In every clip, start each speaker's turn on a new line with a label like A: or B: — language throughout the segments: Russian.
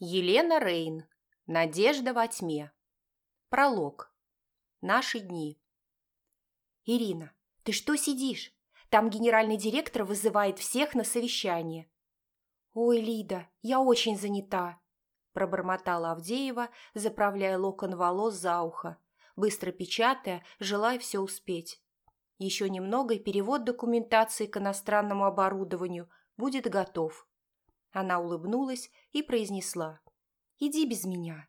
A: Елена Рейн. Надежда во тьме. Пролог. Наши дни.
B: Ирина, ты что сидишь? Там генеральный директор вызывает всех на совещание. Ой, Лида, я очень занята, пробормотала Авдеева, заправляя локон волос за ухо, быстро печатая, желая все успеть. Еще немного, и перевод документации к иностранному оборудованию будет готов. Она улыбнулась и произнесла. «Иди без меня».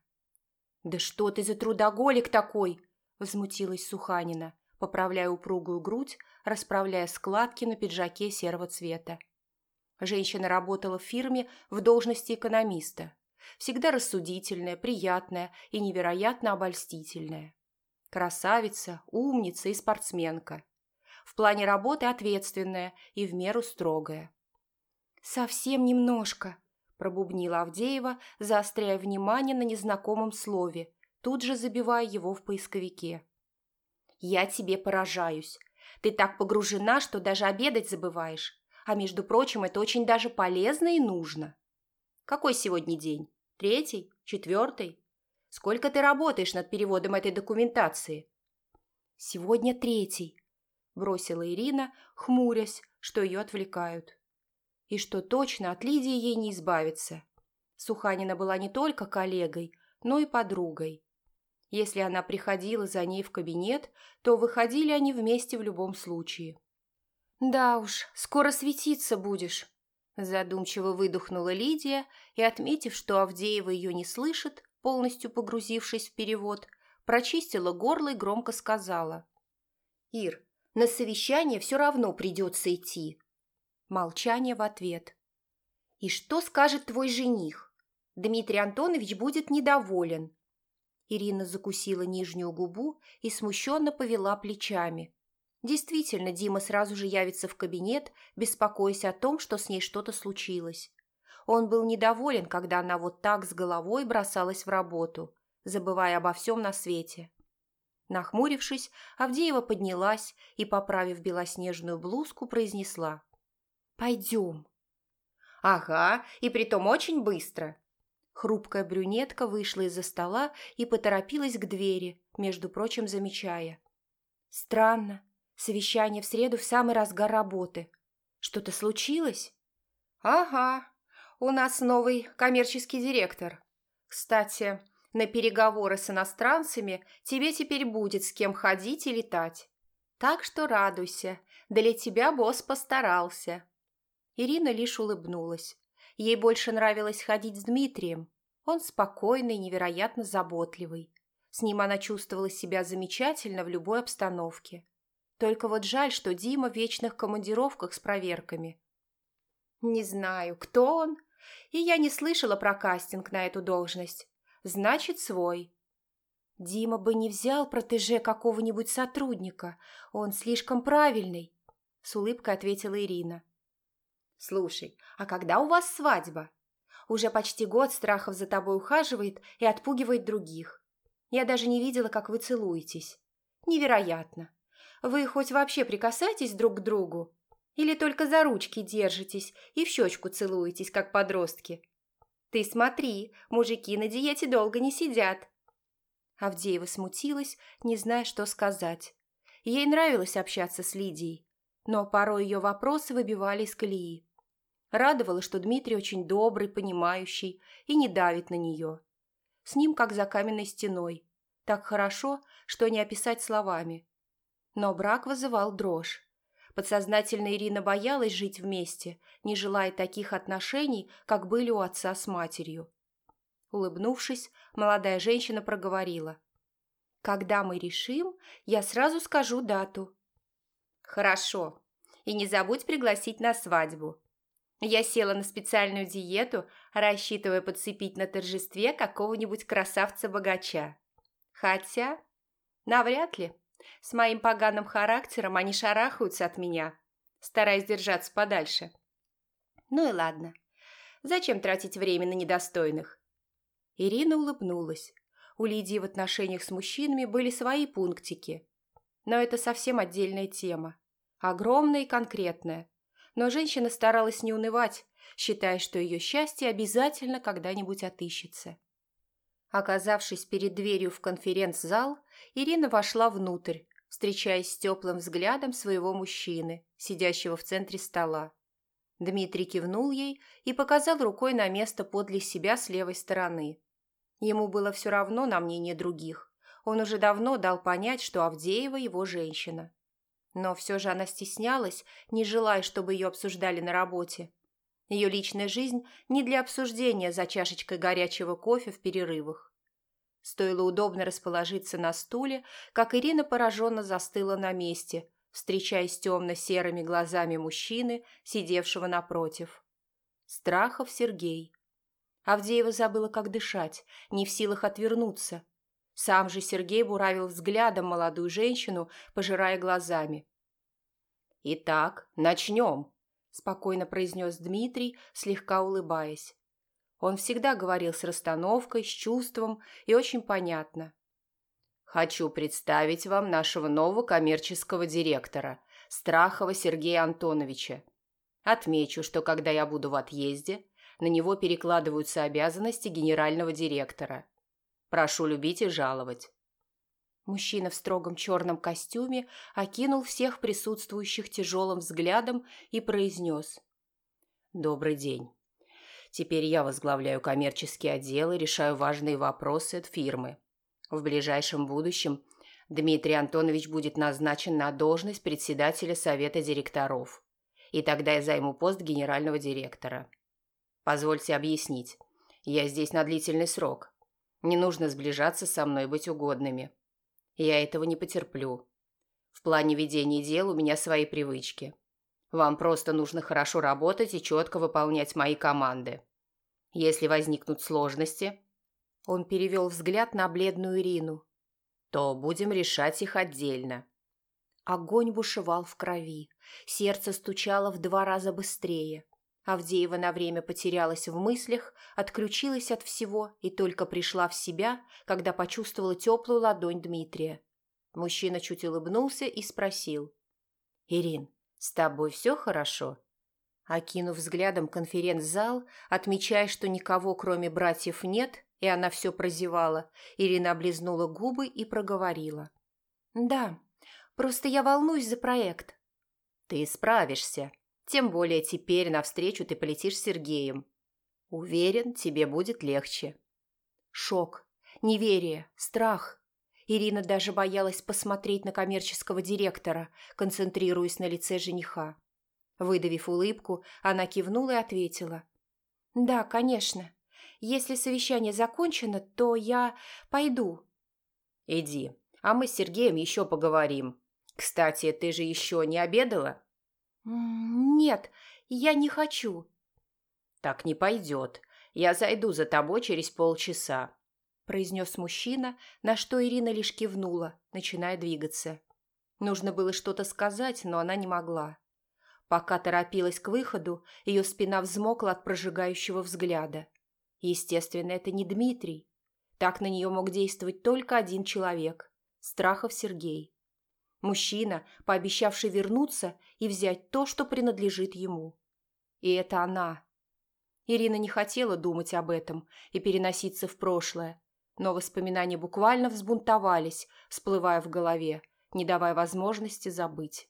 B: «Да что ты за трудоголик такой?» – возмутилась Суханина, поправляя упругую грудь, расправляя складки на пиджаке серого цвета. Женщина работала в фирме в должности экономиста. Всегда рассудительная, приятная и невероятно обольстительная. Красавица, умница и спортсменка. В плане работы ответственная и в меру строгая. «Совсем немножко», – пробубнила Авдеева, заостряя внимание на незнакомом слове, тут же забивая его в поисковике. «Я тебе поражаюсь. Ты так погружена, что даже обедать забываешь. А между прочим, это очень даже полезно и нужно. Какой сегодня день? Третий? Четвертый? Сколько ты работаешь над переводом этой документации?» «Сегодня третий», – бросила Ирина, хмурясь, что ее отвлекают и что точно от Лидии ей не избавиться. Суханина была не только коллегой, но и подругой. Если она приходила за ней в кабинет, то выходили они вместе в любом случае. «Да уж, скоро светиться будешь», – задумчиво выдохнула Лидия и, отметив, что Авдеева ее не слышит, полностью погрузившись в перевод, прочистила горло и громко сказала. «Ир, на совещание все равно придется идти. Молчание в ответ. «И что скажет твой жених? Дмитрий Антонович будет недоволен». Ирина закусила нижнюю губу и смущенно повела плечами. Действительно, Дима сразу же явится в кабинет, беспокоясь о том, что с ней что-то случилось. Он был недоволен, когда она вот так с головой бросалась в работу, забывая обо всем на свете. Нахмурившись, Авдеева поднялась и, поправив белоснежную блузку, произнесла. Пойдем». «Ага, и притом очень быстро». Хрупкая брюнетка вышла из-за стола и поторопилась к двери, между прочим, замечая. «Странно. Совещание в среду в самый разгар работы. Что-то случилось?» «Ага. У нас новый коммерческий директор. Кстати, на переговоры с иностранцами тебе теперь будет с кем ходить и летать. Так что радуйся, для тебя босс постарался». Ирина лишь улыбнулась. Ей больше нравилось ходить с Дмитрием. Он спокойный, невероятно заботливый. С ним она чувствовала себя замечательно в любой обстановке. Только вот жаль, что Дима в вечных командировках с проверками. Не знаю, кто он, и я не слышала про кастинг на эту должность. Значит, свой. Дима бы не взял протеже какого-нибудь сотрудника, он слишком правильный, с улыбкой ответила Ирина. «Слушай, а когда у вас свадьба?» «Уже почти год Страхов за тобой ухаживает и отпугивает других. Я даже не видела, как вы целуетесь. Невероятно. Вы хоть вообще прикасаетесь друг к другу? Или только за ручки держитесь и в щечку целуетесь, как подростки? Ты смотри, мужики на диете долго не сидят». Авдеева смутилась, не зная, что сказать. Ей нравилось общаться с Лидией, но порой ее вопросы выбивали из колеи. Радовало, что Дмитрий очень добрый, понимающий и не давит на нее. С ним как за каменной стеной. Так хорошо, что не описать словами. Но брак вызывал дрожь. Подсознательно Ирина боялась жить вместе, не желая таких отношений, как были у отца с матерью. Улыбнувшись, молодая женщина проговорила. «Когда мы решим, я сразу скажу дату». «Хорошо. И не забудь пригласить на свадьбу. Я села на специальную диету, рассчитывая подцепить на торжестве какого-нибудь красавца-богача. Хотя, навряд ли. С моим поганым характером они шарахаются от меня, стараясь держаться подальше. Ну и ладно. Зачем тратить время на недостойных? Ирина улыбнулась. У Лидии в отношениях с мужчинами были свои пунктики. Но это совсем отдельная тема. Огромная и конкретная Но женщина старалась не унывать, считая, что ее счастье обязательно когда-нибудь отыщется. Оказавшись перед дверью в конференц-зал, Ирина вошла внутрь, встречаясь с теплым взглядом своего мужчины, сидящего в центре стола. Дмитрий кивнул ей и показал рукой на место подле себя с левой стороны. Ему было все равно на мнение других. Он уже давно дал понять, что Авдеева его женщина. Но все же она стеснялась, не желая, чтобы ее обсуждали на работе. Ее личная жизнь не для обсуждения за чашечкой горячего кофе в перерывах. Стоило удобно расположиться на стуле, как Ирина пораженно застыла на месте, встречаясь темно-серыми глазами мужчины, сидевшего напротив. Страхов Сергей. Авдеева забыла, как дышать, не в силах отвернуться. Сам же Сергей буравил взглядом молодую женщину, пожирая глазами. «Итак, начнем», – спокойно произнес Дмитрий, слегка улыбаясь. Он всегда говорил с расстановкой, с чувством и очень понятно. «Хочу представить вам нашего нового коммерческого директора, Страхова Сергея Антоновича. Отмечу, что когда я буду в отъезде, на него перекладываются обязанности генерального директора. Прошу любить и жаловать». Мужчина в строгом черном костюме окинул всех присутствующих тяжелым взглядом и произнес. «Добрый день. Теперь я возглавляю коммерческий отдел и решаю важные вопросы от фирмы. В ближайшем будущем Дмитрий Антонович будет назначен на должность председателя совета директоров. И тогда я займу пост генерального директора. Позвольте объяснить. Я здесь на длительный срок. Не нужно сближаться со мной быть угодными. Я этого не потерплю. В плане ведения дел у меня свои привычки. Вам просто нужно хорошо работать и четко выполнять мои команды. Если возникнут сложности, он перевел взгляд на бледную Ирину, то будем решать их отдельно. Огонь бушевал в крови, сердце стучало в два раза быстрее. Авдеева на время потерялась в мыслях, отключилась от всего и только пришла в себя, когда почувствовала теплую ладонь Дмитрия. Мужчина чуть улыбнулся и спросил. «Ирин, с тобой все хорошо?» Окинув взглядом конференц-зал, отмечая, что никого кроме братьев нет, и она все прозевала, Ирина облизнула губы и проговорила. «Да, просто я волнуюсь за проект». «Ты справишься. Тем более теперь навстречу ты полетишь с Сергеем. Уверен, тебе будет легче». Шок, неверие, страх. Ирина даже боялась посмотреть на коммерческого директора, концентрируясь на лице жениха. Выдавив улыбку, она кивнула и ответила. «Да, конечно. Если совещание закончено, то я пойду». «Иди, а мы с Сергеем еще поговорим. Кстати, ты же еще не обедала?» «Нет, я не хочу». «Так не пойдет. Я зайду за тобой через полчаса», – произнес мужчина, на что Ирина лишь кивнула, начиная двигаться. Нужно было что-то сказать, но она не могла. Пока торопилась к выходу, ее спина взмокла от прожигающего взгляда. Естественно, это не Дмитрий. Так на нее мог действовать только один человек – Страхов Сергей. Мужчина, пообещавший вернуться и взять то, что принадлежит ему. И это она. Ирина не хотела думать об этом и переноситься в прошлое, но воспоминания буквально взбунтовались, всплывая в голове, не давая возможности забыть.